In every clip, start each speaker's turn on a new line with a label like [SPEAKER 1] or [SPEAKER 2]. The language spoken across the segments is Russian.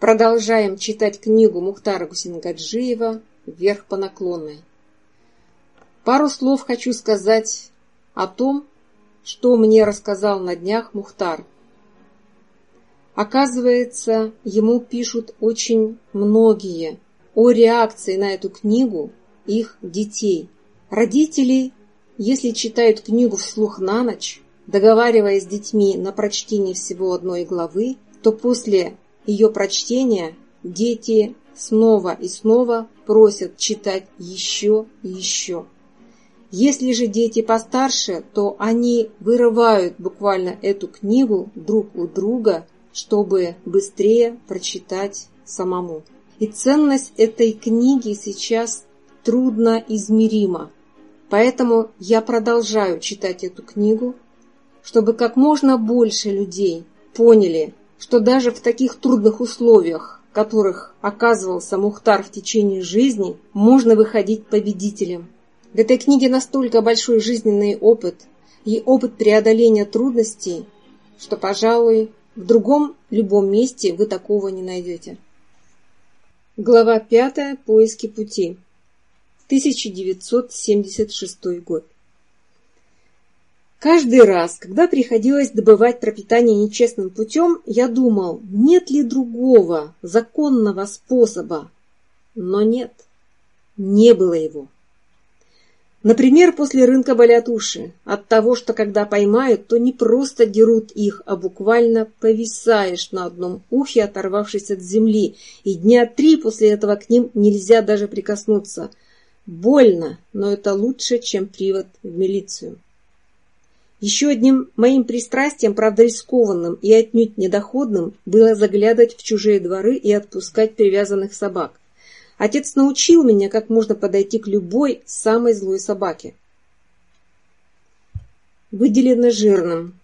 [SPEAKER 1] Продолжаем читать книгу Мухтара Гусингаджиева «Вверх по наклонной». Пару слов хочу сказать о том, что мне рассказал на днях Мухтар. Оказывается, ему пишут очень многие о реакции на эту книгу их детей. Родители, если читают книгу вслух на ночь, договариваясь с детьми на прочтение всего одной главы, то после ее прочтение дети снова и снова просят читать еще и еще. Если же дети постарше, то они вырывают буквально эту книгу друг у друга, чтобы быстрее прочитать самому. И ценность этой книги сейчас трудно измерима. Поэтому я продолжаю читать эту книгу, чтобы как можно больше людей поняли что даже в таких трудных условиях, которых оказывался Мухтар в течение жизни, можно выходить победителем. В этой книге настолько большой жизненный опыт и опыт преодоления трудностей, что, пожалуй, в другом любом месте вы такого не найдете. Глава 5. Поиски пути. 1976 год. Каждый раз, когда приходилось добывать пропитание нечестным путем, я думал, нет ли другого законного способа. Но нет, не было его. Например, после рынка болят уши от того, что когда поймают, то не просто дерут их, а буквально повисаешь на одном ухе, оторвавшись от земли, и дня три после этого к ним нельзя даже прикоснуться. Больно, но это лучше, чем привод в милицию. Еще одним моим пристрастием, правда рискованным и отнюдь недоходным, было заглядывать в чужие дворы и отпускать привязанных собак. Отец научил меня, как можно подойти к любой самой злой собаке. Выделено жирным.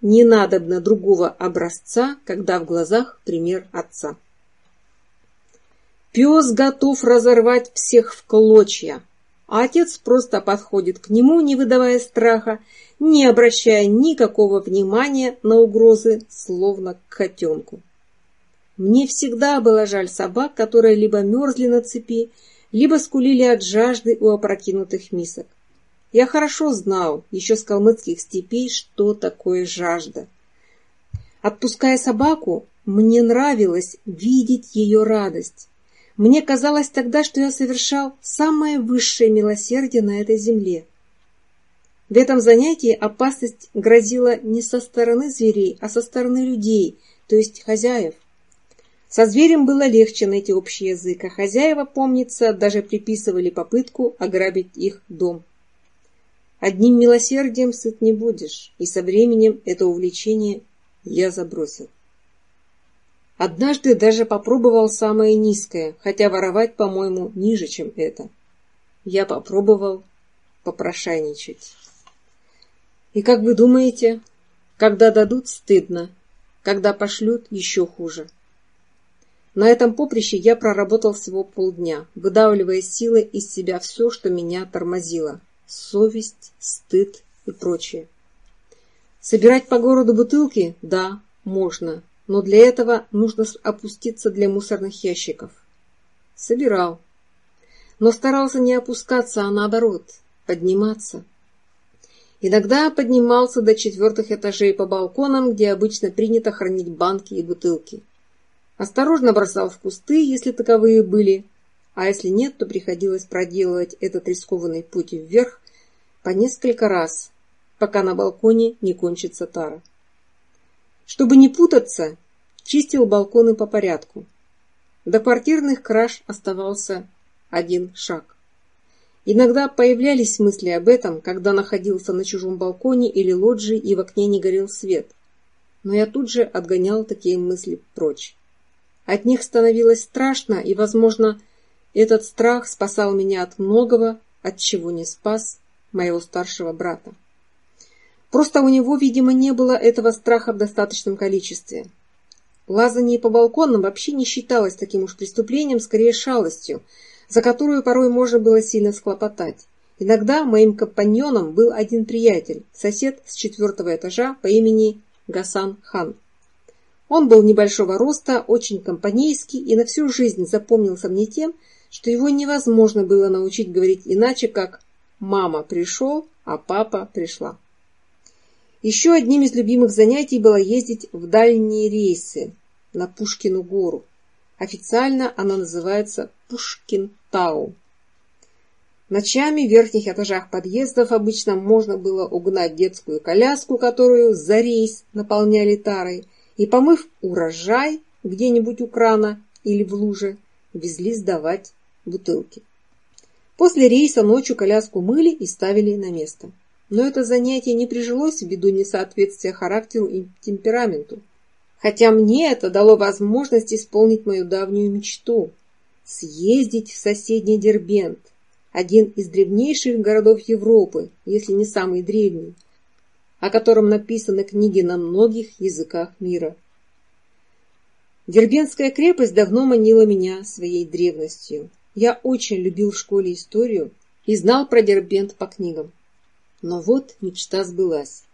[SPEAKER 1] Не надобно другого образца, когда в глазах пример отца. Пес готов разорвать всех в клочья. А отец просто подходит к нему, не выдавая страха, не обращая никакого внимания на угрозы, словно к котенку. Мне всегда было жаль собак, которые либо мерзли на цепи, либо скулили от жажды у опрокинутых мисок. Я хорошо знал, еще с калмыцких степей, что такое жажда. Отпуская собаку, мне нравилось видеть ее радость. Мне казалось тогда, что я совершал самое высшее милосердие на этой земле. В этом занятии опасность грозила не со стороны зверей, а со стороны людей, то есть хозяев. Со зверем было легче найти общий язык, а хозяева, помнится, даже приписывали попытку ограбить их дом. Одним милосердием сыт не будешь, и со временем это увлечение я забросил. Однажды даже попробовал самое низкое, хотя воровать, по-моему, ниже, чем это. Я попробовал попрошайничать. И как вы думаете, когда дадут, стыдно, когда пошлют, еще хуже. На этом поприще я проработал всего полдня, выдавливая силы из себя все, что меня тормозило. Совесть, стыд и прочее. Собирать по городу бутылки? Да, можно но для этого нужно опуститься для мусорных ящиков. Собирал. Но старался не опускаться, а наоборот, подниматься. Иногда поднимался до четвертых этажей по балконам, где обычно принято хранить банки и бутылки. Осторожно бросал в кусты, если таковые были, а если нет, то приходилось проделывать этот рискованный путь вверх по несколько раз, пока на балконе не кончится тара. Чтобы не путаться, чистил балконы по порядку. До квартирных краж оставался один шаг. Иногда появлялись мысли об этом, когда находился на чужом балконе или лоджии и в окне не горел свет. Но я тут же отгонял такие мысли прочь. От них становилось страшно, и, возможно, этот страх спасал меня от многого, от чего не спас моего старшего брата. Просто у него, видимо, не было этого страха в достаточном количестве. Лазание по балконам вообще не считалось таким уж преступлением, скорее шалостью, за которую порой можно было сильно склопотать. Иногда моим компаньоном был один приятель, сосед с четвертого этажа по имени Гасан Хан. Он был небольшого роста, очень компанейский и на всю жизнь запомнился мне тем, что его невозможно было научить говорить иначе, как «мама пришел, а папа пришла». Еще одним из любимых занятий было ездить в дальние рейсы на Пушкину гору. Официально она называется Пушкин-Тау. Ночами в верхних этажах подъездов обычно можно было угнать детскую коляску, которую за рейс наполняли тарой, и, помыв урожай где-нибудь у крана или в луже, везли сдавать бутылки. После рейса ночью коляску мыли и ставили на место но это занятие не прижилось ввиду несоответствия характеру и темпераменту. Хотя мне это дало возможность исполнить мою давнюю мечту – съездить в соседний Дербент, один из древнейших городов Европы, если не самый древний, о котором написаны книги на многих языках мира. Дербентская крепость давно манила меня своей древностью. Я очень любил в школе историю и знал про Дербент по книгам. Но вот мечта сбылась.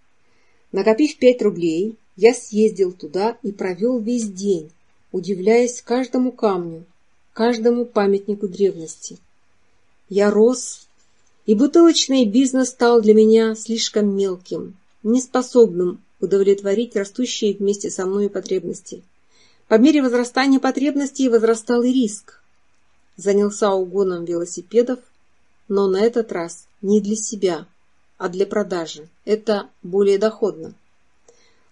[SPEAKER 1] Накопив пять рублей, я съездил туда и провел весь день, удивляясь каждому камню, каждому памятнику древности. Я рос, и бутылочный бизнес стал для меня слишком мелким, неспособным удовлетворить растущие вместе со мной потребности. По мере возрастания потребностей возрастал и риск. Занялся угоном велосипедов, но на этот раз не для себя, а для продажи. Это более доходно.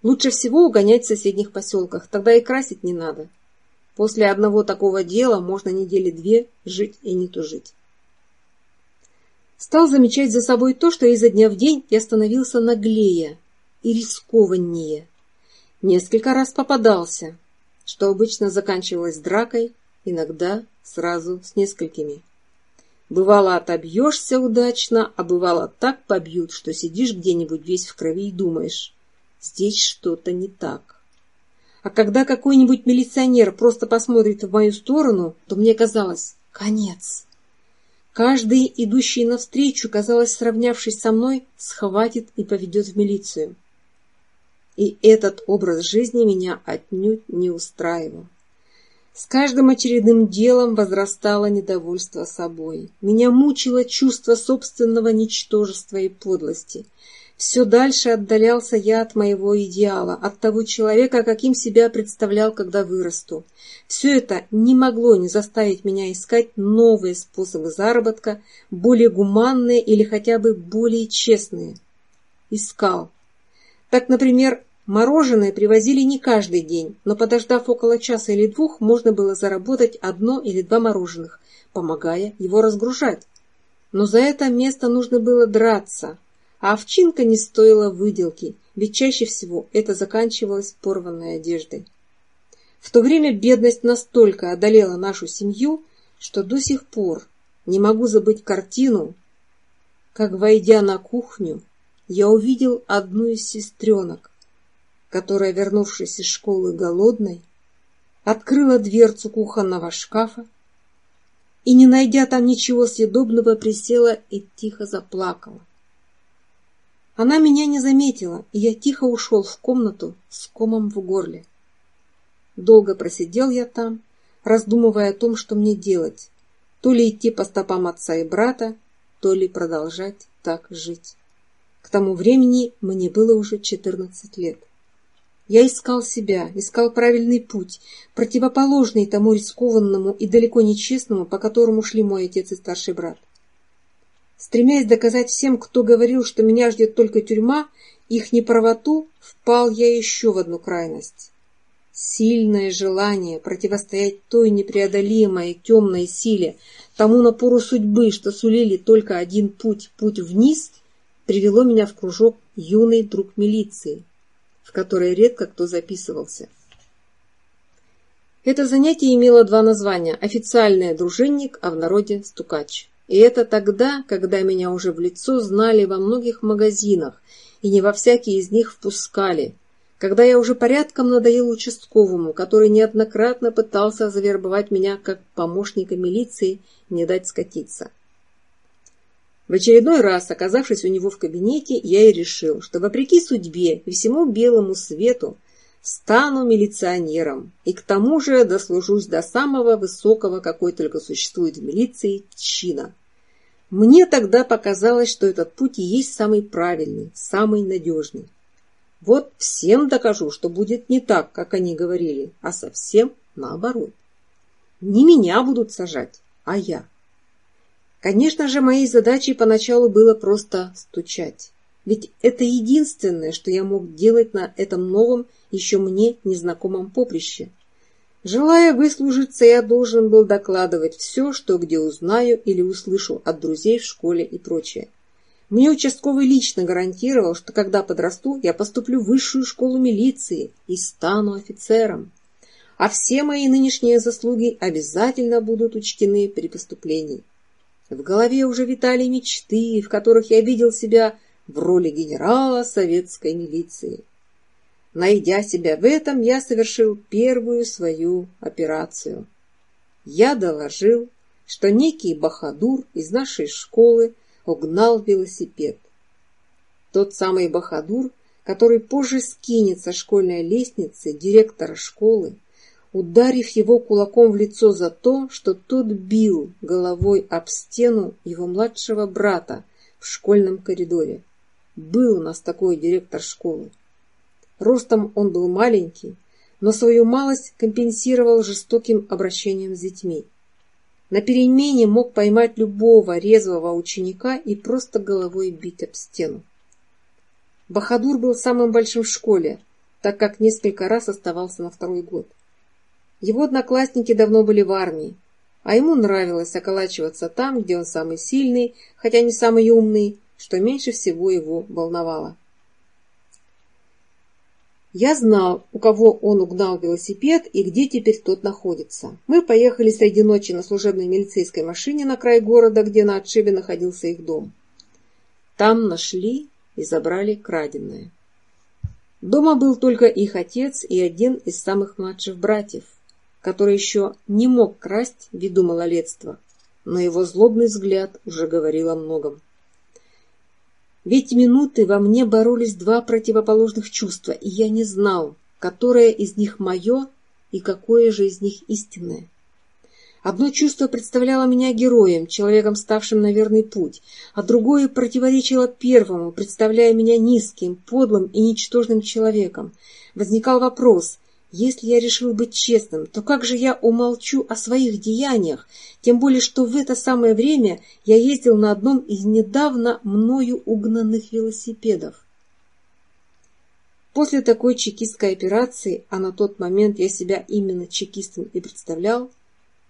[SPEAKER 1] Лучше всего угонять в соседних поселках, тогда и красить не надо. После одного такого дела можно недели две жить и не тужить. Стал замечать за собой то, что изо дня в день я становился наглее и рискованнее. Несколько раз попадался, что обычно заканчивалось дракой, иногда сразу с несколькими. Бывало отобьешься удачно, а бывало так побьют, что сидишь где-нибудь весь в крови и думаешь, здесь что-то не так. А когда какой-нибудь милиционер просто посмотрит в мою сторону, то мне казалось «конец». Каждый, идущий навстречу, казалось, сравнявшись со мной, схватит и поведет в милицию. И этот образ жизни меня отнюдь не устраивал. С каждым очередным делом возрастало недовольство собой. Меня мучило чувство собственного ничтожества и подлости. Все дальше отдалялся я от моего идеала, от того человека, каким себя представлял, когда вырасту. Все это не могло не заставить меня искать новые способы заработка, более гуманные или хотя бы более честные. Искал. Так, например, Мороженое привозили не каждый день, но подождав около часа или двух, можно было заработать одно или два мороженых, помогая его разгружать. Но за это место нужно было драться, а овчинка не стоила выделки, ведь чаще всего это заканчивалось порванной одеждой. В то время бедность настолько одолела нашу семью, что до сих пор не могу забыть картину, как, войдя на кухню, я увидел одну из сестренок, которая, вернувшись из школы голодной, открыла дверцу кухонного шкафа и, не найдя там ничего съедобного, присела и тихо заплакала. Она меня не заметила, и я тихо ушел в комнату с комом в горле. Долго просидел я там, раздумывая о том, что мне делать, то ли идти по стопам отца и брата, то ли продолжать так жить. К тому времени мне было уже 14 лет. Я искал себя, искал правильный путь, противоположный тому рискованному и далеко не честному, по которому шли мой отец и старший брат. Стремясь доказать всем, кто говорил, что меня ждет только тюрьма, их неправоту, впал я еще в одну крайность. Сильное желание противостоять той непреодолимой темной силе, тому напору судьбы, что сулили только один путь, путь вниз, привело меня в кружок юный друг милиции, в которой редко кто записывался. Это занятие имело два названия – официальное «дружинник», а в народе – «стукач». И это тогда, когда меня уже в лицо знали во многих магазинах, и не во всякие из них впускали, когда я уже порядком надоел участковому, который неоднократно пытался завербовать меня как помощника милиции, не дать скатиться. В очередной раз, оказавшись у него в кабинете, я и решил, что вопреки судьбе и всему белому свету стану милиционером и к тому же дослужусь до самого высокого, какой только существует в милиции, чина. Мне тогда показалось, что этот путь и есть самый правильный, самый надежный. Вот всем докажу, что будет не так, как они говорили, а совсем наоборот. Не меня будут сажать, а я. Конечно же, моей задачей поначалу было просто стучать. Ведь это единственное, что я мог делать на этом новом, еще мне незнакомом поприще. Желая выслужиться, я должен был докладывать все, что где узнаю или услышу от друзей в школе и прочее. Мне участковый лично гарантировал, что когда подрасту, я поступлю в высшую школу милиции и стану офицером. А все мои нынешние заслуги обязательно будут учтены при поступлении. В голове уже витали мечты, в которых я видел себя в роли генерала советской милиции. Найдя себя в этом, я совершил первую свою операцию. Я доложил, что некий бахадур из нашей школы угнал велосипед. Тот самый бахадур, который позже скинется со школьной лестницы директора школы, ударив его кулаком в лицо за то, что тот бил головой об стену его младшего брата в школьном коридоре. Был у нас такой директор школы. Ростом он был маленький, но свою малость компенсировал жестоким обращением с детьми. На перемене мог поймать любого резвого ученика и просто головой бить об стену. Бахадур был самым большим в школе, так как несколько раз оставался на второй год. Его одноклассники давно были в армии, а ему нравилось околачиваться там, где он самый сильный, хотя не самый умный, что меньше всего его волновало. Я знал, у кого он угнал велосипед и где теперь тот находится. Мы поехали среди ночи на служебной милицейской машине на край города, где на отшибе находился их дом. Там нашли и забрали краденое. Дома был только их отец и один из самых младших братьев который еще не мог красть ввиду малолетства, но его злобный взгляд уже говорил о многом. Ведь минуты во мне боролись два противоположных чувства, и я не знал, которое из них мое и какое же из них истинное. Одно чувство представляло меня героем, человеком, ставшим на верный путь, а другое противоречило первому, представляя меня низким, подлым и ничтожным человеком. Возникал вопрос, если я решил быть честным, то как же я умолчу о своих деяниях? Тем более, что в это самое время я ездил на одном из недавно мною угнанных велосипедов. После такой чекистской операции, а на тот момент я себя именно чекистом и представлял,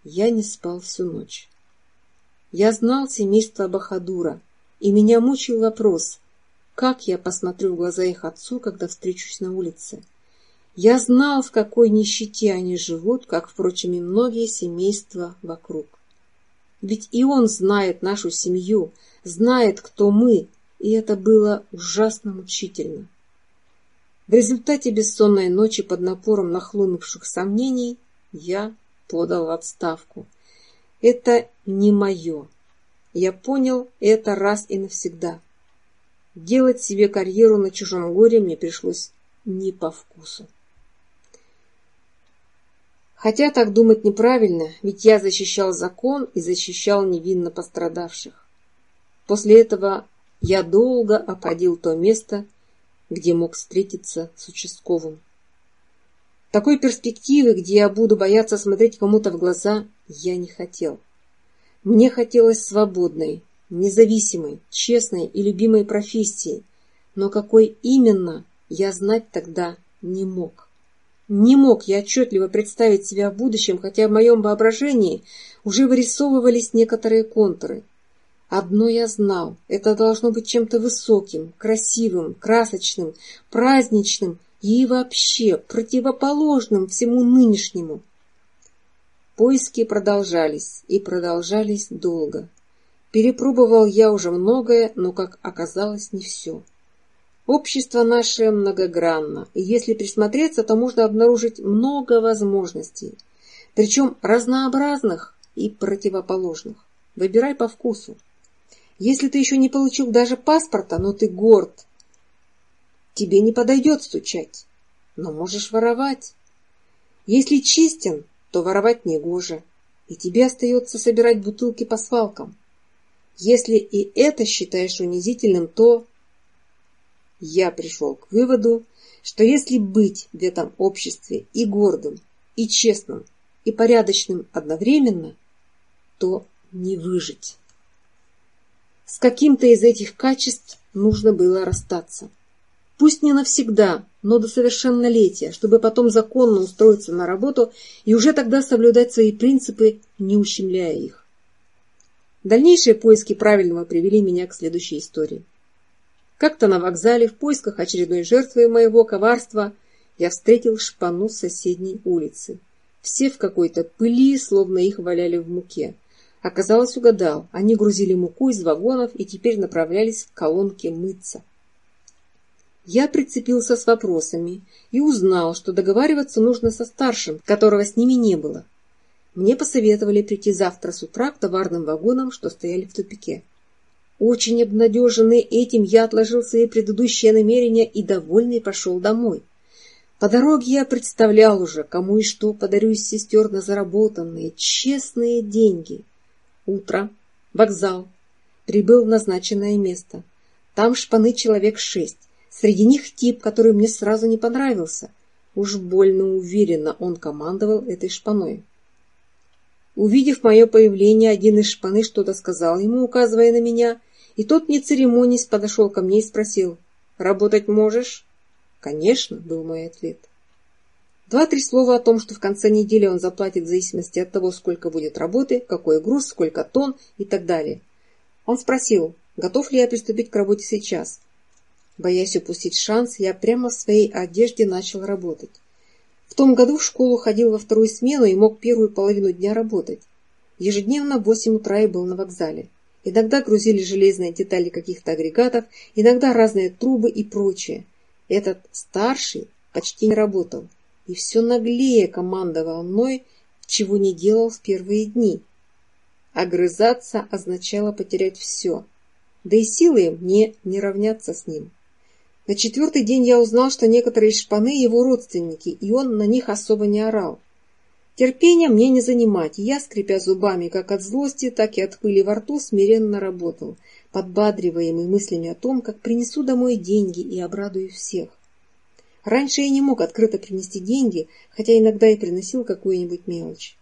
[SPEAKER 1] я не спал всю ночь. Я знал семейство Бахадура, и меня мучил вопрос, как я посмотрю в глаза их отцу, когда встречусь на улице. Я знал, в какой нищете они живут, как, впрочем, и многие семейства вокруг. Ведь и он знает нашу семью, знает, кто мы, и это было ужасно мучительно. В результате бессонной ночи под напором нахлынувших сомнений я подал отставку. Это не мое. Я понял это раз и навсегда. Делать себе карьеру на чужом горе мне пришлось не по вкусу. Хотя так думать неправильно, ведь я защищал закон и защищал невинно пострадавших. После этого я долго обходил то место, где мог встретиться с участковым. Такой перспективы, где я буду бояться смотреть кому-то в глаза, я не хотел. Мне хотелось свободной, независимой, честной и любимой профессии, но какой именно, я знать тогда не мог. Не мог я отчетливо представить себя в будущем, хотя в моем воображении уже вырисовывались некоторые контуры. Одно я знал – это должно быть чем-то высоким, красивым, красочным, праздничным и вообще противоположным всему нынешнему. Поиски продолжались и продолжались долго. Перепробовал я уже многое, но, как оказалось, не все. Общество наше многогранно, и если присмотреться, то можно обнаружить много возможностей, причем разнообразных и противоположных. Выбирай по вкусу. Если ты еще не получил даже паспорта, но ты горд, тебе не подойдет стучать, но можешь воровать. Если чистен, то воровать не негоже, и тебе остается собирать бутылки по свалкам. Если и это считаешь унизительным, то я пришел к выводу, что если быть в этом обществе и гордым, и честным, и порядочным одновременно, то не выжить. С каким-то из этих качеств нужно было расстаться. Пусть не навсегда, но до совершеннолетия, чтобы потом законно устроиться на работу и уже тогда соблюдать свои принципы, не ущемляя их. Дальнейшие поиски правильного привели меня к следующей истории. Как-то на вокзале в поисках очередной жертвы моего коварства я встретил шпану с соседней улицы. Все в какой-то пыли, словно их валяли в муке. Оказалось, угадал. Они грузили муку из вагонов и теперь направлялись к колонке мыться. Я прицепился с вопросами и узнал, что договариваться нужно со старшим, которого с ними не было. Мне посоветовали прийти завтра с утра к товарным вагонам, что стояли в тупике. Очень обнадеженный этим, я отложил свои предыдущие намерения и, довольный, пошел домой. По дороге я представлял уже, кому и что подарю из сестер на заработанные, честные деньги. Утро. Вокзал. Прибыл в назначенное место. Там шпаны человек шесть. Среди них тип, который мне сразу не понравился. Уж больно уверенно он командовал этой шпаной. Увидев мое появление, один из шпаны что-то сказал ему, указывая на меня, и тот, не церемонясь, подошел ко мне и спросил, «Работать можешь?» «Конечно», — был мой ответ. Два-три слова о том, что в конце недели он заплатит в зависимости от того, сколько будет работы, какой груз, сколько тонн и так далее. Он спросил, готов ли я приступить к работе сейчас. Боясь упустить шанс, я прямо в своей одежде начал работать. В том году в школу ходил во вторую смену и мог первую половину дня работать. Ежедневно в 8 утра я был на вокзале. Иногда грузили железные детали каких-то агрегатов, иногда разные трубы и прочее. Этот старший почти не работал. И все наглее командовал мной, чего не делал в первые дни. Огрызаться означало потерять все. Да и силы мне не равняться с ним. На четвертый день я узнал, что некоторые шпаны его родственники, и он на них особо не орал. Терпения мне не занимать, и я, скрипя зубами как от злости, так и от пыли во рту, смиренно работал, подбадриваемый мыслями о том, как принесу домой деньги и обрадую всех. Раньше я не мог открыто принести деньги, хотя иногда и приносил какую-нибудь мелочь.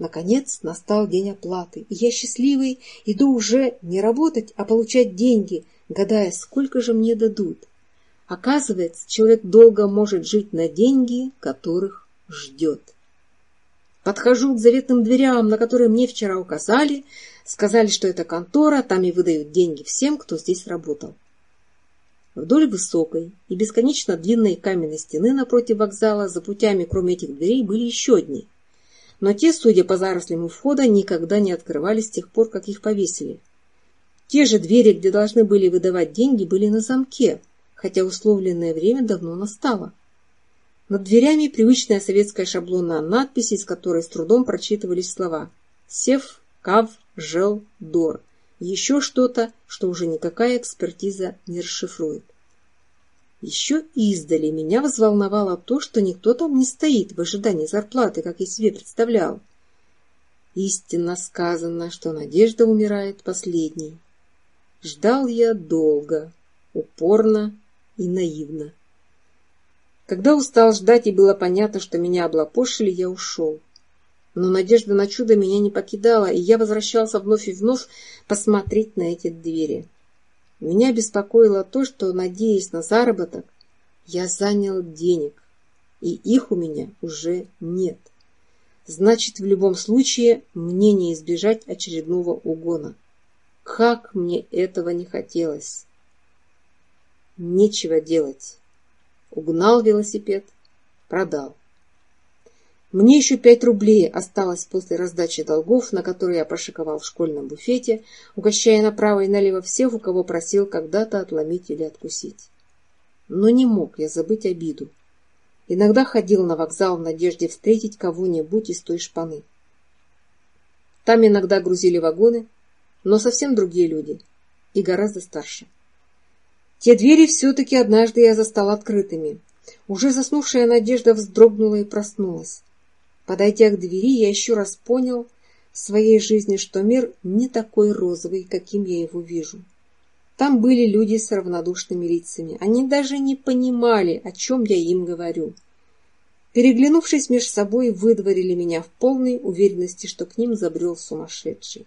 [SPEAKER 1] Наконец настал день оплаты, и я счастливый иду уже не работать, а получать деньги, гадая, сколько же мне дадут. Оказывается, человек долго может жить на деньги, которых ждет. Подхожу к заветным дверям, на которые мне вчера указали. Сказали, что это контора, там и выдают деньги всем, кто здесь работал. Вдоль высокой и бесконечно длинной каменной стены напротив вокзала за путями, кроме этих дверей, были еще одни. Но те, судя по зарослям у входа, никогда не открывались с тех пор, как их повесили. Те же двери, где должны были выдавать деньги, были на замке – хотя условленное время давно настало. Над дверями привычная советская шаблонная надпись, из которой с трудом прочитывались слова «Сев», «Кав», «Жел», «Дор». Еще что-то, что уже никакая экспертиза не расшифрует. Еще издали меня взволновало то, что никто там не стоит в ожидании зарплаты, как я себе представлял. Истинно сказано, что надежда умирает последней. Ждал я долго, упорно и наивно. Когда устал ждать и было понятно, что меня облапошили, я ушел. Но надежда на чудо меня не покидала, и я возвращался вновь и вновь посмотреть на эти двери. Меня беспокоило то, что, надеясь на заработок, я занял денег, и их у меня уже нет. Значит, в любом случае мне не избежать очередного угона. Как мне этого не хотелось! Нечего делать. Угнал велосипед, продал. Мне еще пять рублей осталось после раздачи долгов, на которые я прошиковал в школьном буфете, угощая направо и налево всех, у кого просил когда-то отломить или откусить. Но не мог я забыть обиду. Иногда ходил на вокзал в надежде встретить кого-нибудь из той шпаны. Там иногда грузили вагоны, но совсем другие люди и гораздо старше. Те двери все-таки однажды я застал открытыми. Уже заснувшая Надежда вздрогнула и проснулась. Подойдя к двери, я еще раз понял в своей жизни, что мир не такой розовый, каким я его вижу. Там были люди с равнодушными лицами. Они даже не понимали, о чем я им говорю. Переглянувшись между собой, выдворили меня в полной уверенности, что к ним забрел сумасшедший.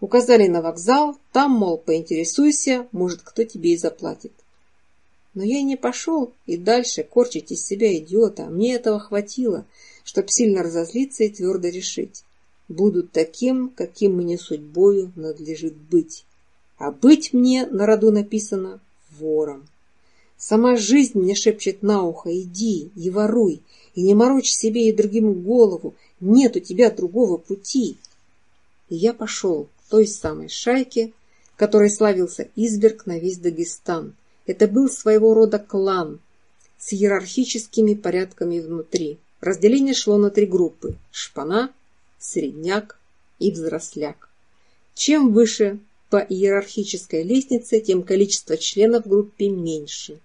[SPEAKER 1] Указали на вокзал, там, мол, поинтересуйся, может, кто тебе и заплатит. Но я не пошел и дальше корчить из себя идиота. Мне этого хватило, чтоб сильно разозлиться и твердо решить. Буду таким, каким мне судьбою надлежит быть. А быть мне, на роду написано, вором. Сама жизнь мне шепчет на ухо, иди и воруй, и не морочь себе и другим голову, нет у тебя другого пути. И я пошел, той самой шайки, которой славился изверг на весь Дагестан. Это был своего рода клан с иерархическими порядками внутри. Разделение шло на три группы – шпана, средняк и взросляк. Чем выше по иерархической лестнице, тем количество членов в группе меньше.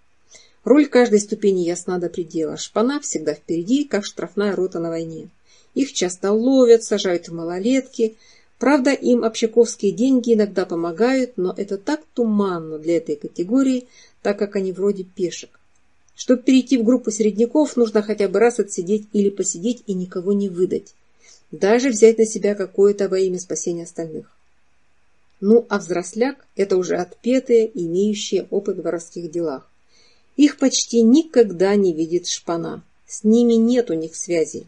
[SPEAKER 1] Роль каждой ступени ясна до предела. Шпана всегда впереди, как штрафная рота на войне. Их часто ловят, сажают в малолетки – Правда, им общаковские деньги иногда помогают, но это так туманно для этой категории, так как они вроде пешек. Чтобы перейти в группу середняков, нужно хотя бы раз отсидеть или посидеть и никого не выдать. Даже взять на себя какое-то во имя спасения остальных. Ну, а взросляк – это уже отпетые, имеющие опыт в воровских делах. Их почти никогда не видит шпана. С ними нет у них связи.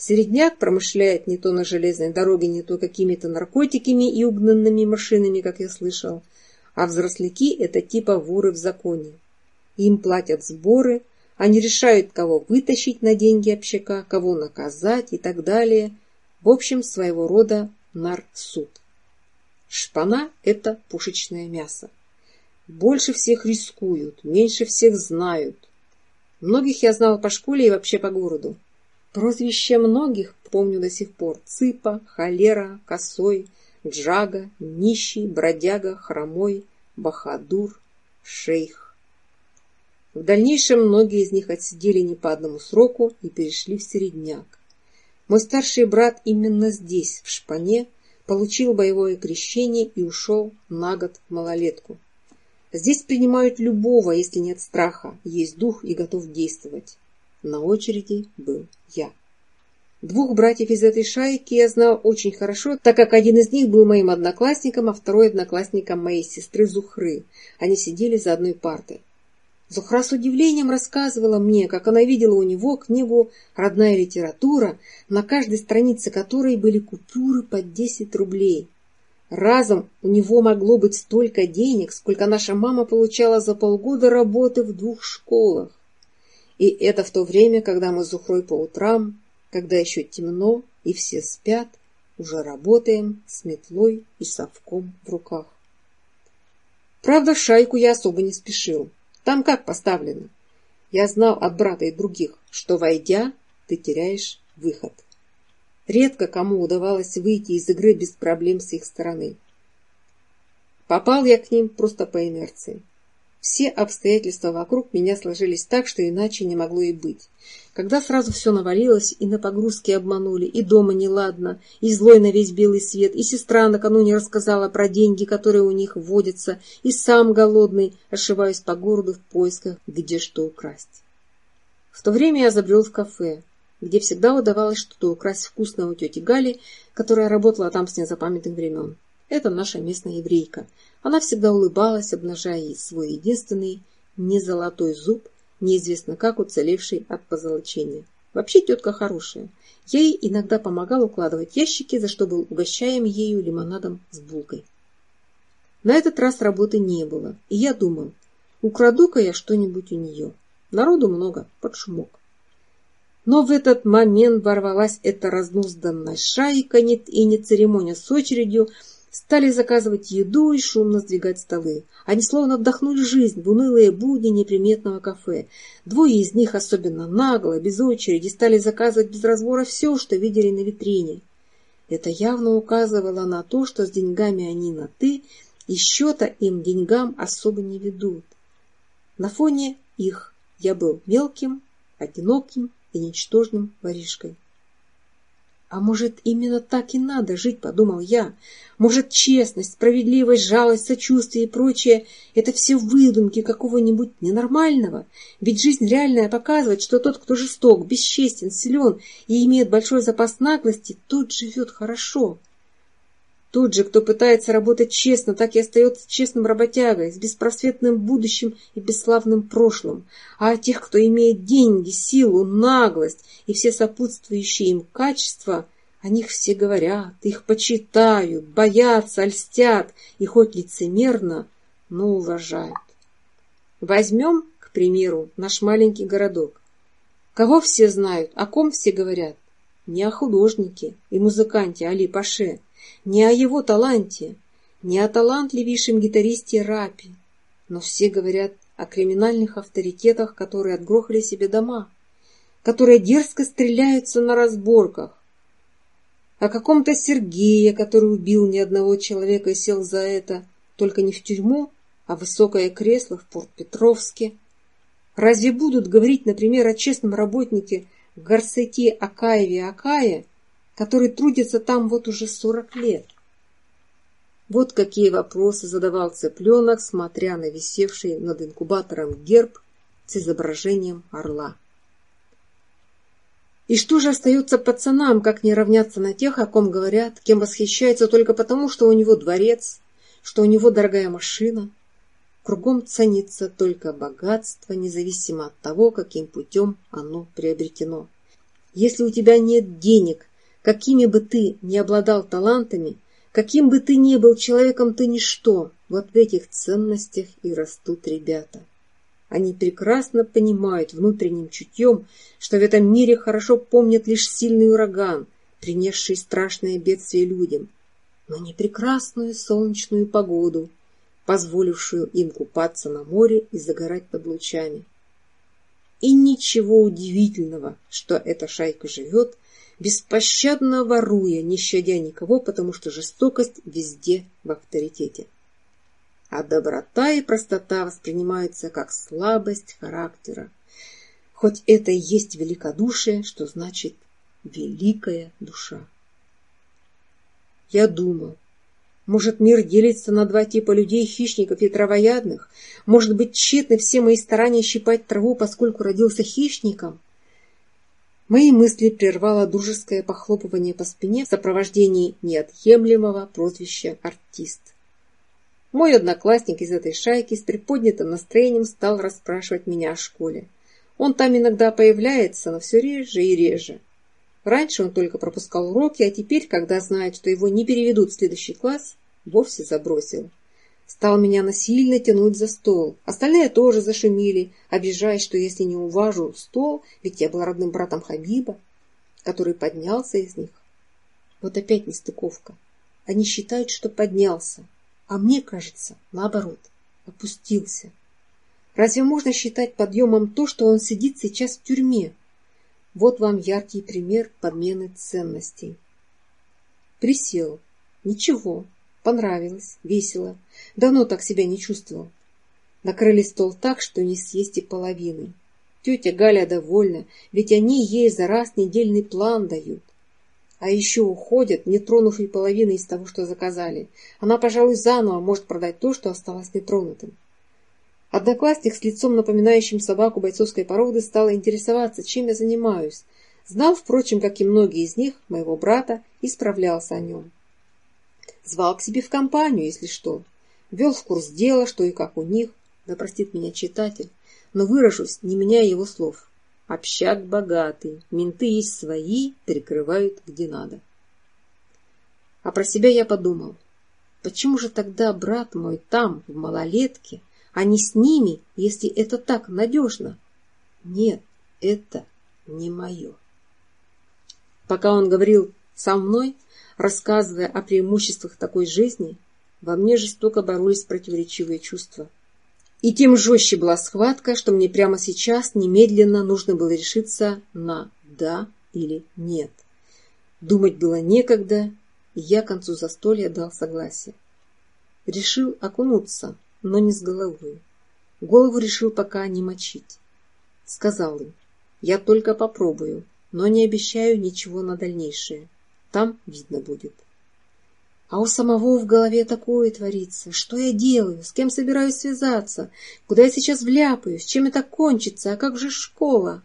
[SPEAKER 1] Середняк промышляет не то на железной дороге, не то какими-то наркотиками и угнанными машинами, как я слышал, а взросляки – это типа воры в законе. Им платят сборы, они решают, кого вытащить на деньги общака, кого наказать и так далее. В общем, своего рода нарсуд. Шпана – это пушечное мясо. Больше всех рискуют, меньше всех знают. Многих я знала по школе и вообще по городу. Прозвище многих помню до сих пор. Цыпа, холера, косой, джага, нищий, бродяга, хромой, бахадур, шейх. В дальнейшем многие из них отсидели не по одному сроку и перешли в середняк. Мой старший брат именно здесь, в Шпане, получил боевое крещение и ушел на год в малолетку. Здесь принимают любого, если нет страха, есть дух и готов действовать. На очереди был я. Двух братьев из этой шайки я знал очень хорошо, так как один из них был моим одноклассником, а второй одноклассником моей сестры Зухры. Они сидели за одной партой. Зухра с удивлением рассказывала мне, как она видела у него книгу «Родная литература», на каждой странице которой были купюры по 10 рублей. Разом у него могло быть столько денег, сколько наша мама получала за полгода работы в двух школах. И это в то время, когда мы с Зухрой по утрам, когда еще темно и все спят, уже работаем с метлой и совком в руках. Правда, шайку я особо не спешил. Там как поставлено? Я знал от брата и других, что, войдя, ты теряешь выход. Редко кому удавалось выйти из игры без проблем с их стороны. Попал я к ним просто по инерции. Все обстоятельства вокруг меня сложились так, что иначе не могло и быть. Когда сразу все навалилось, и на погрузке обманули, и дома неладно, и злой на весь белый свет, и сестра накануне рассказала про деньги, которые у них водятся, и сам голодный, ошиваюсь по городу в поисках, где что украсть. В то время я забрел в кафе, где всегда удавалось что-то украсть вкусного тети Гали, которая работала там с незапамятных времен. Это наша местная еврейка. Она всегда улыбалась, обнажая свой единственный, не золотой зуб, неизвестно как уцелевший от позолочения. Вообще тетка хорошая. Я ей иногда помогал укладывать ящики, за что был угощаем ею лимонадом с булкой. На этот раз работы не было, и я думал, украду-ка я что-нибудь у нее. Народу много, под шумок. Но в этот момент ворвалась эта разнузданная шайка, и не церемония с очередью, стали заказывать еду и шумно сдвигать столы. Они словно вдохнули жизнь в унылые будни неприметного кафе. Двое из них особенно нагло, без очереди, стали заказывать без разбора все, что видели на витрине. Это явно указывало на то, что с деньгами они на «ты», и счета им деньгам особо не ведут. На фоне их я был мелким, одиноким и ничтожным воришкой. А может, именно так и надо жить, подумал я. Может, честность, справедливость, жалость, сочувствие и прочее – это все выдумки какого-нибудь ненормального? Ведь жизнь реальная показывает, что тот, кто жесток, бесчестен, силен и имеет большой запас наглости, тот живет хорошо. Тот же, кто пытается работать честно, так и остается честным работягой, с беспросветным будущим и бесславным прошлым. А о тех, кто имеет деньги, силу, наглость и все сопутствующие им качества, о них все говорят, их почитают, боятся, льстят и хоть лицемерно, но уважают. Возьмем, к примеру, наш маленький городок. Кого все знают, о ком все говорят? Не о художнике и музыканте Али Паше – не о его таланте, не о талантливейшем гитаристе Рапи. Но все говорят о криминальных авторитетах, которые отгрохали себе дома, которые дерзко стреляются на разборках, о каком-то Сергее, который убил ни одного человека и сел за это, только не в тюрьму, а высокое кресло в Порт-Петровске. Разве будут говорить, например, о честном работнике гарсете Акаеве Акае, который трудится там вот уже сорок лет. Вот какие вопросы задавал цыпленок, смотря на висевший над инкубатором герб с изображением орла. И что же остается пацанам, как не равняться на тех, о ком говорят, кем восхищается только потому, что у него дворец, что у него дорогая машина? Кругом ценится только богатство, независимо от того, каким путем оно приобретено. Если у тебя нет денег, какими бы ты ни обладал талантами, каким бы ты ни был человеком, ты ничто. Вот в этих ценностях и растут ребята. Они прекрасно понимают внутренним чутьем, что в этом мире хорошо помнят лишь сильный ураган, принесший страшное бедствие людям, но не прекрасную солнечную погоду, позволившую им купаться на море и загорать под лучами. И ничего удивительного, что эта шайка живет – беспощадно воруя, не щадя никого, потому что жестокость везде в авторитете. А доброта и простота воспринимаются как слабость характера. Хоть это и есть великодушие, что значит «великая душа». Я думал, может, мир делится на два типа людей, хищников и травоядных? Может быть, тщетны все мои старания щипать траву, поскольку родился хищником? Мои мысли прервала дружеское похлопывание по спине в сопровождении неотъемлемого прозвища «артист». Мой одноклассник из этой шайки с приподнятым настроением стал расспрашивать меня о школе. Он там иногда появляется, но все реже и реже. Раньше он только пропускал уроки, а теперь, когда знает, что его не переведут в следующий класс, вовсе забросил стал меня насильно тянуть за стол. Остальные тоже зашумели, обижаясь, что если не уважу стол, ведь я был родным братом Хабиба, который поднялся из них. Вот опять нестыковка. Они считают, что поднялся, а мне кажется, наоборот, опустился. Разве можно считать подъемом то, что он сидит сейчас в тюрьме? Вот вам яркий пример подмены ценностей. Присел. Ничего, понравилось, весело. Давно так себя не чувствовал. Накрыли стол так, что не съесть и половины. Тетя Галя довольна, ведь они ей за раз недельный план дают. А еще уходят, не тронув и половины из того, что заказали. Она, пожалуй, заново может продать то, что осталось нетронутым. Одноклассник с лицом, напоминающим собаку бойцовской породы, стал интересоваться, чем я занимаюсь. Знал, впрочем, как и многие из них, моего брата, и справлялся о нем звал к себе в компанию, если что. Вел в курс дела, что и как у них, да простит меня читатель, но выражусь, не меняя его слов. Общак богатый, менты есть свои, перекрывают где надо. А про себя я подумал, почему же тогда брат мой там, в малолетке, а не с ними, если это так надежно? Нет, это не мое. Пока он говорил со мной, рассказывая о преимуществах такой жизни, во мне жестоко боролись противоречивые чувства. И тем жестче была схватка, что мне прямо сейчас немедленно нужно было решиться на «да» или «нет». Думать было некогда, и я к концу застолья дал согласие. Решил окунуться, но не с головы. Голову решил пока не мочить. Сказал им, я только попробую, но не обещаю ничего на дальнейшее. Там видно будет. А у самого в голове такое творится. Что я делаю? С кем собираюсь связаться? Куда я сейчас вляпаюсь? Чем это кончится? А как же школа?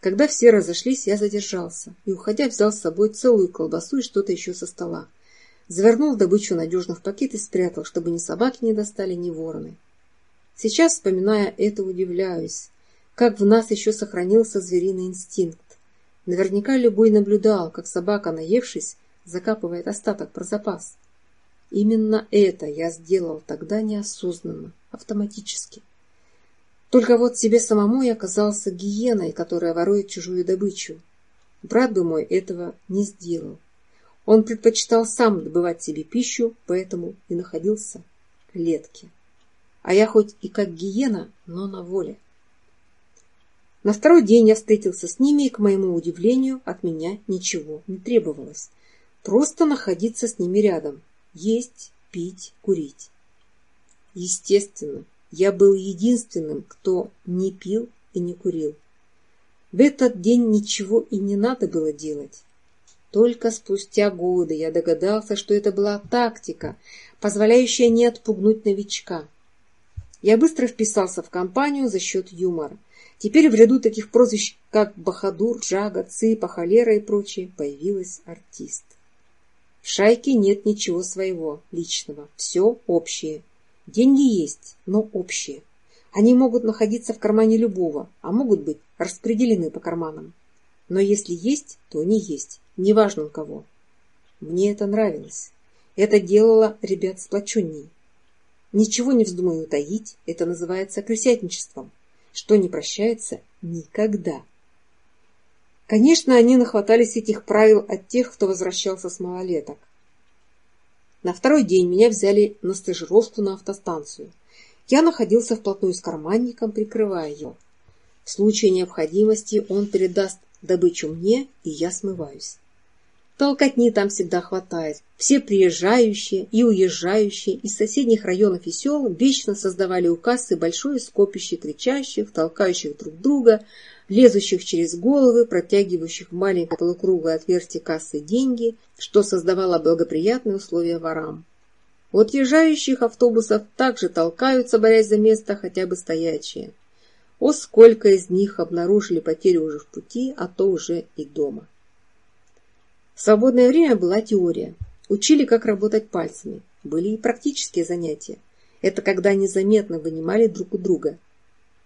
[SPEAKER 1] Когда все разошлись, я задержался и, уходя, взял с собой целую колбасу и что-то еще со стола. Завернул добычу надежно в пакет и спрятал, чтобы ни собаки не достали, ни вороны. Сейчас, вспоминая это, удивляюсь, как в нас еще сохранился звериный инстинкт. Наверняка любой наблюдал, как собака, наевшись, закапывает остаток про запас. Именно это я сделал тогда неосознанно, автоматически. Только вот себе самому я оказался гиеной, которая ворует чужую добычу. Брат бы мой этого не сделал. Он предпочитал сам добывать себе пищу, поэтому и находился в клетке. А я хоть и как гиена, но на воле. На второй день я встретился с ними, и, к моему удивлению, от меня ничего не требовалось. Просто находиться с ними рядом. Есть, пить, курить. Естественно, я был единственным, кто не пил и не курил. В этот день ничего и не надо было делать. Только спустя годы я догадался, что это была тактика, позволяющая не отпугнуть новичка. Я быстро вписался в компанию за счет юмора. Теперь в ряду таких прозвищ, как Бахадур, Джага, Цыпа, Холера и прочие, появилась артист. В шайке нет ничего своего, личного, все общее. Деньги есть, но общие. Они могут находиться в кармане любого, а могут быть распределены по карманам. Но если есть, то не есть, неважно у кого. Мне это нравилось. Это делало ребят сплоченней. Ничего не вздумаю утаить, это называется крысятничеством что не прощается никогда. Конечно, они нахватались этих правил от тех, кто возвращался с малолеток. На второй день меня взяли на стажировку на автостанцию. Я находился вплотную с карманником, прикрывая его. В случае необходимости он передаст добычу мне, и я смываюсь. Толкать не там всегда хватает. Все приезжающие и уезжающие из соседних районов и сел вечно создавали у кассы большое скопище кричащих, толкающих друг друга, лезущих через головы, протягивающих в маленькое полукруглое отверстие кассы деньги, что создавало благоприятные условия ворам. У отъезжающих автобусов также толкаются, борясь за место хотя бы стоячие. О, сколько из них обнаружили потери уже в пути, а то уже и дома. Свободное время была теория. Учили, как работать пальцами. Были и практические занятия. Это когда незаметно вынимали друг у друга.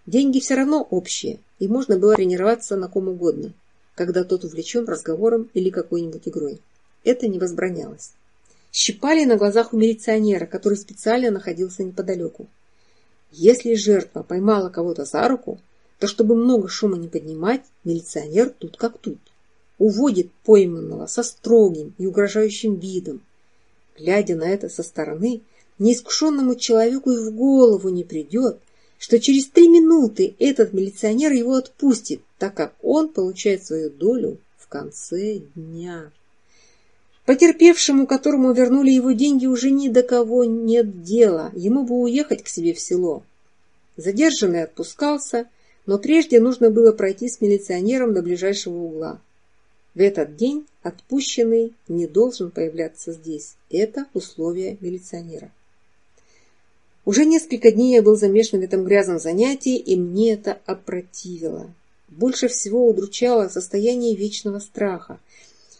[SPEAKER 1] Деньги все равно общие, и можно было тренироваться на ком угодно, когда тот увлечен разговором или какой-нибудь игрой. Это не возбранялось. Щипали на глазах у милиционера, который специально находился неподалеку. Если жертва поймала кого-то за руку, то чтобы много шума не поднимать, милиционер тут как тут уводит пойманного со строгим и угрожающим видом. Глядя на это со стороны, неискушенному человеку и в голову не придет, что через три минуты этот милиционер его отпустит, так как он получает свою долю в конце дня. Потерпевшему, которому вернули его деньги, уже ни до кого нет дела, ему бы уехать к себе в село. Задержанный отпускался, но прежде нужно было пройти с милиционером до ближайшего угла. В этот день отпущенный не должен появляться здесь. Это условие милиционера. Уже несколько дней я был замешан в этом грязном занятии, и мне это опротивило. Больше всего удручало состояние вечного страха.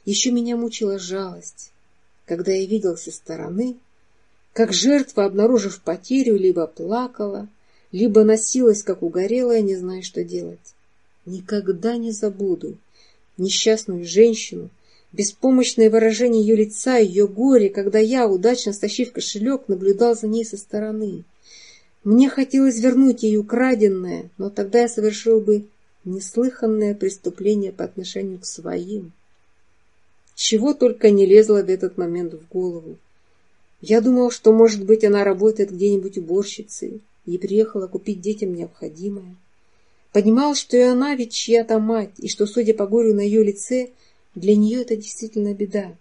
[SPEAKER 1] Еще меня мучила жалость, когда я видел со стороны, как жертва, обнаружив потерю, либо плакала, либо носилась, как угорелая, не зная, что делать. Никогда не забуду, несчастную женщину, беспомощное выражение ее лица, ее горе, когда я, удачно стащив кошелек, наблюдал за ней со стороны. Мне хотелось вернуть ей украденное, но тогда я совершил бы неслыханное преступление по отношению к своим. Чего только не лезло в этот момент в голову. Я думал, что, может быть, она работает где-нибудь уборщицей и приехала купить детям необходимое. Понимал, что и она ведь чья-то мать, и что, судя по горю на ее лице, для нее это действительно беда.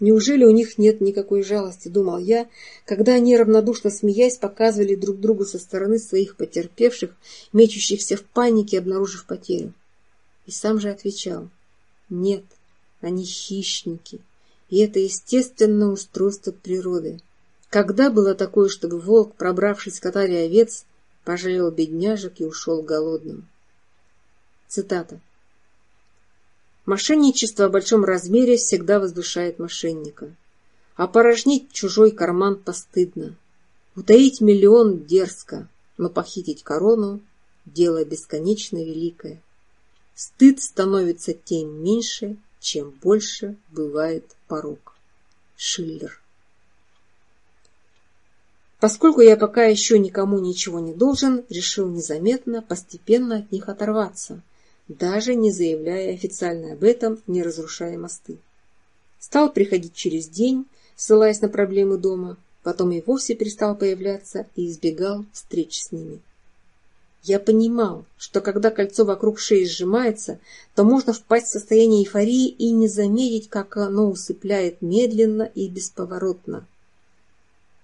[SPEAKER 1] Неужели у них нет никакой жалости, думал я, когда они, равнодушно смеясь, показывали друг другу со стороны своих потерпевших, мечущихся в панике, обнаружив потерю. И сам же отвечал, нет, они хищники, и это естественное устройство природы. Когда было такое, чтобы волк, пробравшись к отаре овец, Пожалел бедняжек и ушел голодным. Цитата. Мошенничество в большом размере всегда возвышает мошенника. Опорожнить чужой карман постыдно. Утаить миллион дерзко, но похитить корону – дело бесконечно великое. Стыд становится тем меньше, чем больше бывает порог. Шиллер Поскольку я пока еще никому ничего не должен, решил незаметно, постепенно от них оторваться, даже не заявляя официально об этом, не разрушая мосты. Стал приходить через день, ссылаясь на проблемы дома, потом и вовсе перестал появляться и избегал встреч с ними. Я понимал, что когда кольцо вокруг шеи сжимается, то можно впасть в состояние эйфории и не заметить, как оно усыпляет медленно и бесповоротно.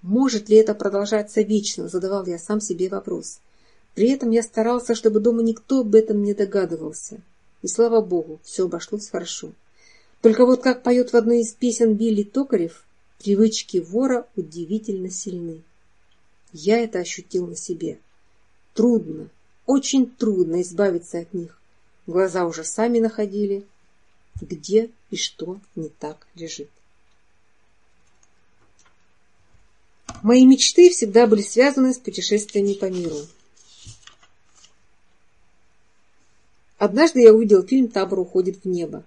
[SPEAKER 1] Может ли это продолжаться вечно, задавал я сам себе вопрос. При этом я старался, чтобы дома никто об этом не догадывался. И слава богу, все обошлось хорошо. Только вот как поет в одной из песен Билли Токарев, привычки вора удивительно сильны. Я это ощутил на себе. Трудно, очень трудно избавиться от них. Глаза уже сами находили, где и что не так лежит. Мои мечты всегда были связаны с путешествиями по миру. Однажды я увидел фильм «Табор уходит в небо».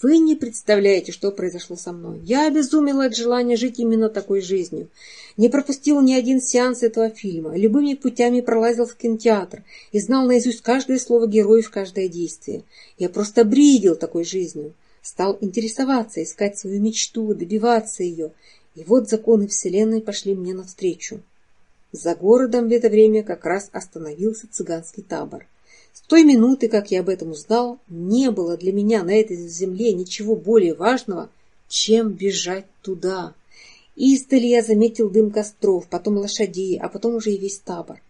[SPEAKER 1] Вы не представляете, что произошло со мной. Я обезумела от желания жить именно такой жизнью. Не пропустил ни один сеанс этого фильма. Любыми путями пролазил в кинотеатр и знал наизусть каждое слово героев, каждое действие. Я просто бредил такой жизнью. Стал интересоваться, искать свою мечту, добиваться ее. И вот законы Вселенной пошли мне навстречу. За городом в это время как раз остановился цыганский табор. С той минуты, как я об этом узнал, не было для меня на этой земле ничего более важного, чем бежать туда. Издали я заметил дым костров, потом лошадей, а потом уже и весь табор.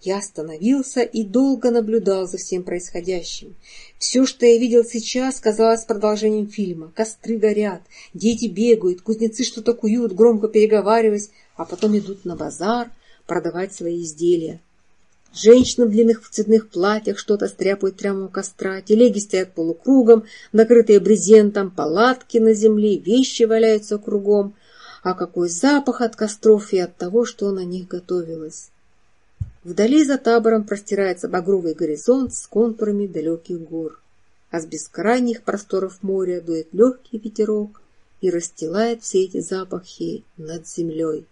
[SPEAKER 1] Я остановился и долго наблюдал за всем происходящим. Все, что я видел сейчас, казалось продолжением фильма. Костры горят, дети бегают, кузнецы что-то куют, громко переговариваясь, а потом идут на базар продавать свои изделия. Женщины в длинных цветных платьях что-то стряпают прямо у костра, телеги стоят полукругом, накрытые брезентом, палатки на земле, вещи валяются кругом. А какой запах от костров и от того, что на них готовилось! Вдали за табором простирается багровый горизонт с контурами далеких гор, а с бескрайних просторов моря дует легкий ветерок и расстилает все эти запахи над землей.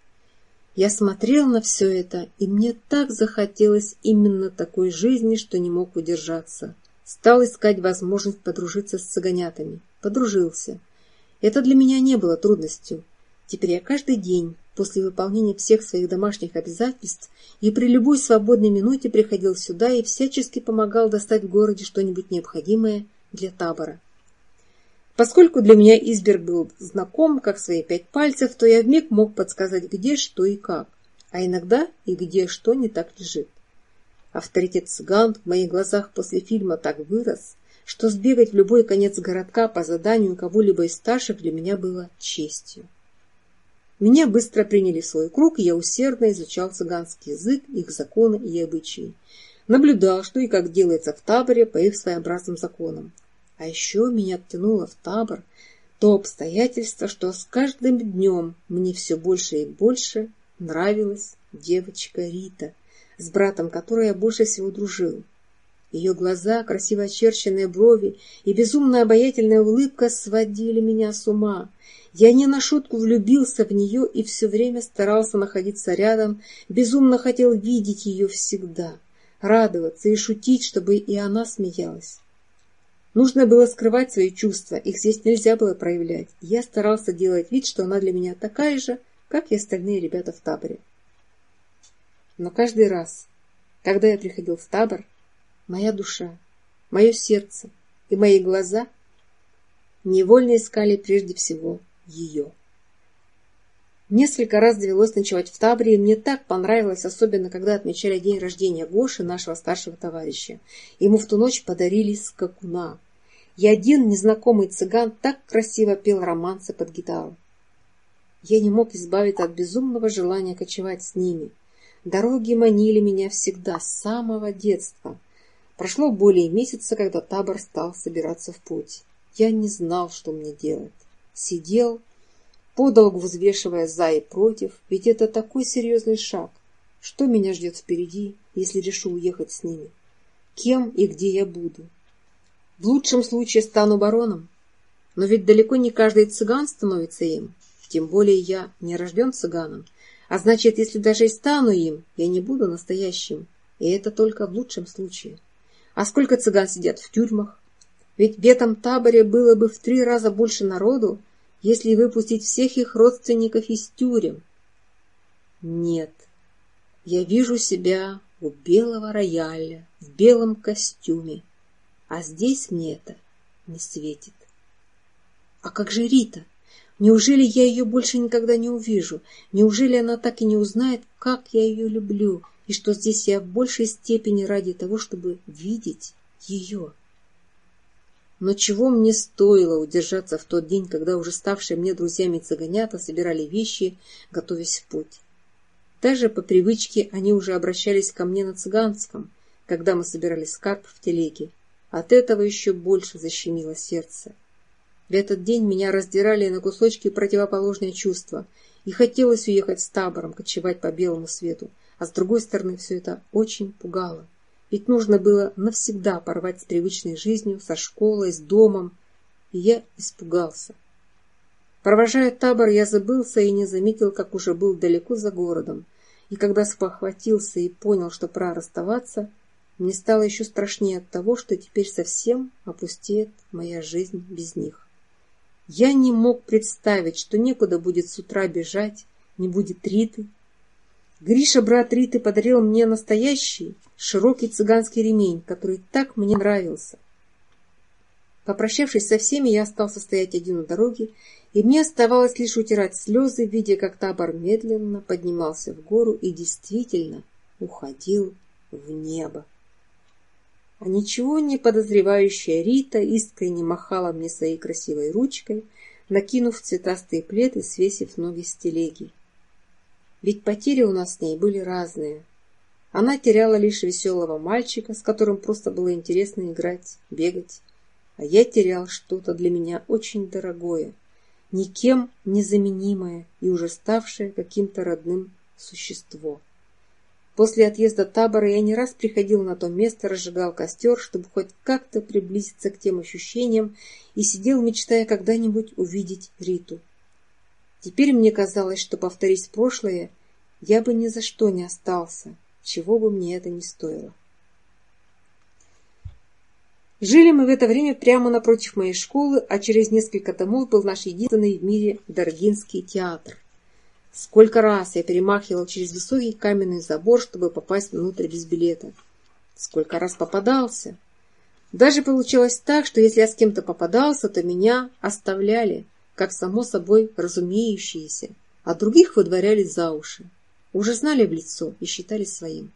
[SPEAKER 1] Я смотрел на все это, и мне так захотелось именно такой жизни, что не мог удержаться. Стал искать возможность подружиться с цыганятами. Подружился. Это для меня не было трудностью. Теперь я каждый день после выполнения всех своих домашних обязательств и при любой свободной минуте приходил сюда и всячески помогал достать в городе что-нибудь необходимое для табора. Поскольку для меня Изберг был знаком, как свои пять пальцев, то я вмиг мог подсказать, где что и как, а иногда и где что не так лежит. Авторитет цыган в моих глазах после фильма так вырос, что сбегать в любой конец городка по заданию кого-либо из старших для меня было честью. Меня быстро приняли в свой круг, и я усердно изучал цыганский язык, их законы и обычаи. Наблюдал, что и как делается в таборе по их своеобразным законам. А еще меня тянуло в табор то обстоятельство, что с каждым днем мне все больше и больше нравилась девочка Рита, с братом которой я больше всего дружил. Ее глаза, красиво очерченные брови и безумно обаятельная улыбка сводили меня с ума. Я не на шутку влюбился в нее и все время старался находиться рядом, безумно хотел видеть ее всегда, радоваться и шутить, чтобы и она смеялась. Нужно было скрывать свои чувства, их здесь нельзя было проявлять. Я старался делать вид, что она для меня такая же, как и остальные ребята в таборе. Но каждый раз, когда я приходил в табор, моя душа, мое сердце и мои глаза невольно искали прежде всего ее. Несколько раз довелось ночевать в Табре, и мне так понравилось, особенно когда отмечали день рождения Гоши, нашего старшего товарища. Ему в ту ночь подарили скакуна. И один незнакомый цыган так красиво пел романсы под гитару. Я не мог избавиться от безумного желания кочевать с ними. Дороги манили меня всегда, с самого детства. Прошло более месяца, когда табор стал собираться в путь. Я не знал, что мне делать. Сидел, подолгу взвешивая «за» и «против», ведь это такой серьезный шаг. Что меня ждет впереди, если решу уехать с ними? Кем и где я буду? В лучшем случае стану бароном. Но ведь далеко не каждый цыган становится им. Тем более я не рожден цыганом. А значит, если даже и стану им, я не буду настоящим. И это только в лучшем случае. А сколько цыган сидят в тюрьмах? Ведь в этом таборе было бы в три раза больше народу, если выпустить всех их родственников из тюрем. Нет, я вижу себя у белого рояля в белом костюме, а здесь мне это не светит. А как же Рита? Неужели я ее больше никогда не увижу? Неужели она так и не узнает, как я ее люблю?» и что здесь я в большей степени ради того, чтобы видеть ее. Но чего мне стоило удержаться в тот день, когда уже ставшие мне друзьями цыганята собирали вещи, готовясь в путь? Даже по привычке они уже обращались ко мне на цыганском, когда мы собирали скарб в телеге. От этого еще больше защемило сердце. В этот день меня раздирали на кусочки противоположные чувства, и хотелось уехать с табором, кочевать по белому свету, а с другой стороны все это очень пугало. Ведь нужно было навсегда порвать с привычной жизнью, со школой, с домом. И я испугался. Провожая табор, я забылся и не заметил, как уже был далеко за городом. И когда спохватился и понял, что пора расставаться, мне стало еще страшнее от того, что теперь совсем опустеет моя жизнь без них. Я не мог представить, что некуда будет с утра бежать, не будет Риты, Гриша, брат Риты, подарил мне настоящий, широкий цыганский ремень, который так мне нравился. Попрощавшись со всеми, я остался стоять один на дороге, и мне оставалось лишь утирать слезы, видя, как табор медленно поднимался в гору и действительно уходил в небо. А ничего не подозревающая Рита искренне махала мне своей красивой ручкой, накинув цветастые пледы, свесив ноги с телеги. Ведь потери у нас с ней были разные. Она теряла лишь веселого мальчика, с которым просто было интересно играть, бегать. А я терял что-то для меня очень дорогое, никем незаменимое и уже ставшее каким-то родным существо. После отъезда табора я не раз приходил на то место, разжигал костер, чтобы хоть как-то приблизиться к тем ощущениям, и сидел, мечтая когда-нибудь увидеть Риту. Теперь мне казалось, что повторить прошлое я бы ни за что не остался, чего бы мне это ни стоило. Жили мы в это время прямо напротив моей школы, а через несколько домов был наш единственный в мире Даргинский театр. Сколько раз я перемахивал через высокий каменный забор, чтобы попасть внутрь без билета. Сколько раз попадался. Даже получилось так, что если я с кем-то попадался, то меня оставляли, как само собой разумеющиеся, а других выдворяли за уши. Уже знали в лицо и считали своим.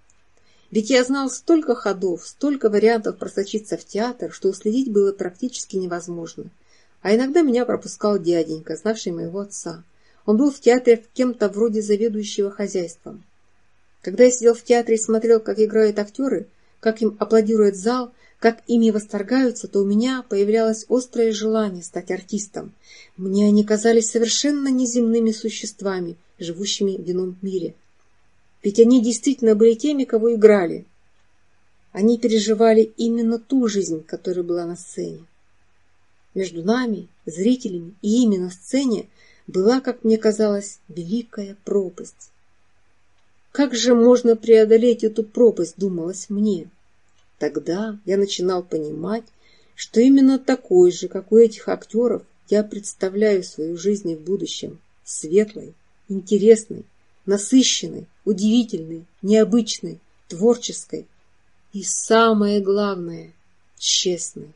[SPEAKER 1] Ведь я знал столько ходов, столько вариантов просочиться в театр, что уследить было практически невозможно. А иногда меня пропускал дяденька, знавший моего отца. Он был в театре кем-то вроде заведующего хозяйством. Когда я сидел в театре и смотрел, как играют актеры, как им аплодирует зал, как ими восторгаются, то у меня появлялось острое желание стать артистом. Мне они казались совершенно неземными существами, живущими в ином мире. Ведь они действительно были теми, кого играли. Они переживали именно ту жизнь, которая была на сцене. Между нами, зрителями и именно сцене была, как мне казалось, великая пропасть. Как же можно преодолеть эту пропасть, думалось мне. Тогда я начинал понимать, что именно такой же, как у этих актеров, я представляю свою жизнь в будущем, светлой, интересной, насыщенной, удивительной, необычной, творческой и, самое главное, честной.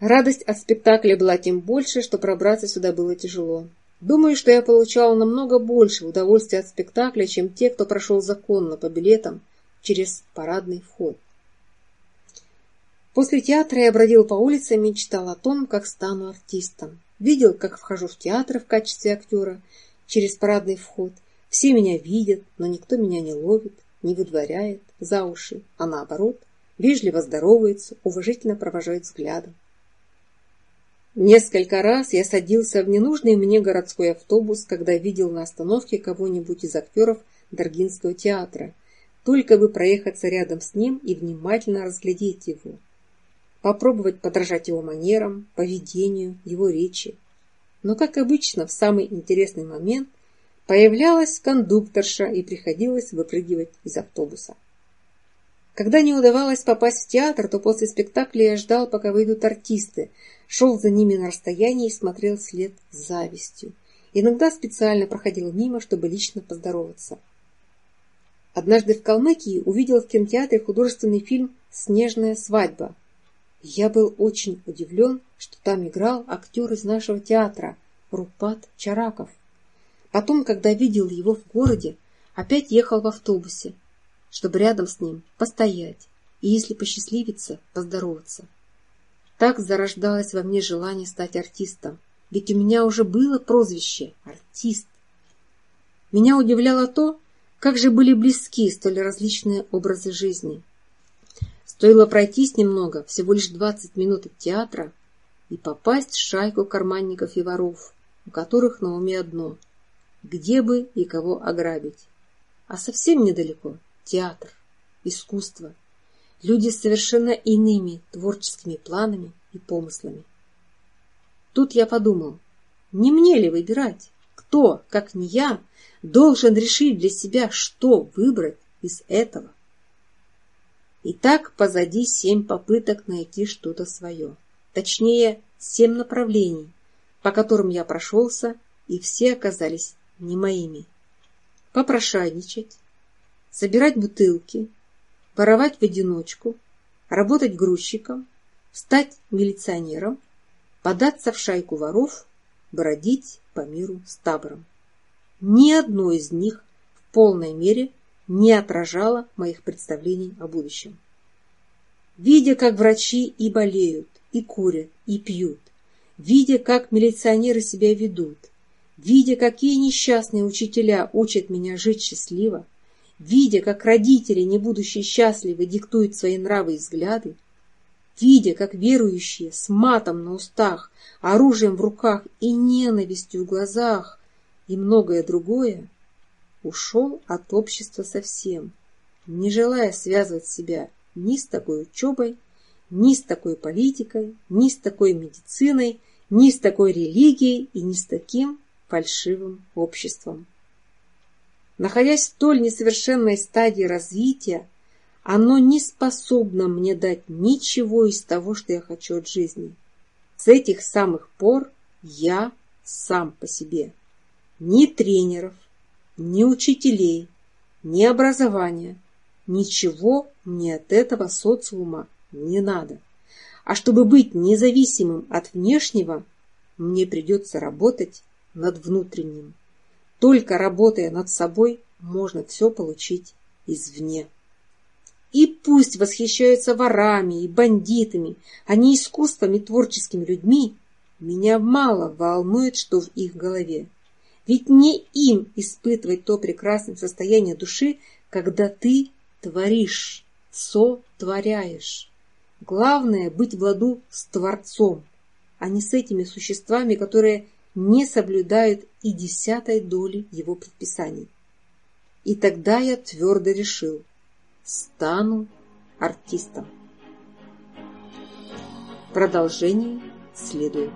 [SPEAKER 1] Радость от спектакля была тем больше, что пробраться сюда было тяжело. Думаю, что я получала намного больше удовольствия от спектакля, чем те, кто прошел законно по билетам через парадный вход. После театра я бродил по улице и мечтал о том, как стану артистом. Видел, как вхожу в театр в качестве актера через парадный вход – все меня видят, но никто меня не ловит, не выдворяет за уши, а наоборот, вежливо здоровается, уважительно провожает взглядом. Несколько раз я садился в ненужный мне городской автобус, когда видел на остановке кого-нибудь из актеров Даргинского театра, только бы проехаться рядом с ним и внимательно разглядеть его, попробовать подражать его манерам, поведению, его речи. Но, как обычно, в самый интересный момент Появлялась кондукторша и приходилось выпрыгивать из автобуса. Когда не удавалось попасть в театр, то после спектакля я ждал, пока выйдут артисты, шел за ними на расстоянии и смотрел след с завистью. Иногда специально проходил мимо, чтобы лично поздороваться. Однажды в Калмыкии увидел в кинотеатре художественный фильм «Снежная свадьба». Я был очень удивлен, что там играл актер из нашего театра Рупат Чараков. Потом, когда видел его в городе, опять ехал в автобусе, чтобы рядом с ним постоять и, если посчастливиться, поздороваться. Так зарождалось во мне желание стать артистом, ведь у меня уже было прозвище «артист». Меня удивляло то, как же были близки столь различные образы жизни. Стоило пройтись немного, всего лишь 20 минут от театра, и попасть в шайку карманников и воров, у которых на уме одно где бы и кого ограбить. А совсем недалеко – театр, искусство, люди с совершенно иными творческими планами и помыслами. Тут я подумал, не мне ли выбирать, кто, как не я, должен решить для себя, что выбрать из этого. И так позади семь попыток найти что-то свое, точнее, семь направлений, по которым я прошелся, и все оказались не моими. Попрошайничать, собирать бутылки, воровать в одиночку, работать грузчиком, стать милиционером, податься в шайку воров, бродить по миру с табором. Ни одно из них в полной мере не отражало моих представлений о будущем. Видя, как врачи и болеют, и курят, и пьют, видя, как милиционеры себя ведут – видя, какие несчастные учителя учат меня жить счастливо, видя, как родители, не будучи счастливы, диктуют свои нравы и взгляды, видя, как верующие с матом на устах, оружием в руках и ненавистью в глазах и многое другое, ушел от общества совсем, не желая связывать себя ни с такой учебой, ни с такой политикой, ни с такой медициной, ни с такой религией и ни с таким фальшивым обществом. Находясь в столь несовершенной стадии развития, оно не способно мне дать ничего из того, что я хочу от жизни. С этих самых пор я сам по себе. Ни тренеров, ни учителей, ни образования. Ничего мне от этого социума не надо. А чтобы быть независимым от внешнего, мне придется работать над внутренним. Только работая над собой, можно все получить извне. И пусть восхищаются ворами и бандитами, а не искусством и творческими людьми, меня мало волнует, что в их голове. Ведь не им испытывать то прекрасное состояние души, когда ты творишь, сотворяешь. Главное быть в ладу с Творцом, а не с этими существами, которые не соблюдает и десятой доли его предписаний. И тогда я твердо решил, стану артистом. Продолжение следует.